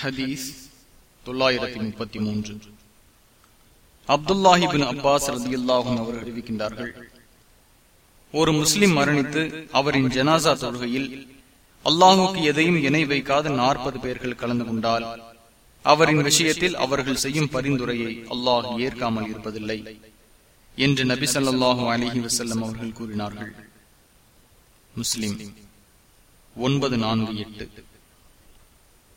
ஹதீஸ் தொள்ளாயிரத்தி முப்பத்தி மூன்று. அப்துல்லாஹிபின் அப்பாஸ் ரதியுல்லாஹும் அவர் அறிவிக்கின்றார்கள் ஒரு முஸ்லிம் மரணித்து அவரின் ஜனாசா தொழுகையில் அல்லாஹுக்கு எதையும் இணை வைக்காத நாற்பது பேர்கள் கலந்து கொண்டால் அவரின் விஷயத்தில் அவர்கள் செய்யும் பரிந்துரையை அல்லாஹ் ஏற்காமல் இருப்பதில்லை என்று நபி ஸல்லல்லாஹு அலிஹி வசல்லம் அவர்கள் கூறினார்கள். முஸ்லிம் ஒன்பது நான்கு எட்டு.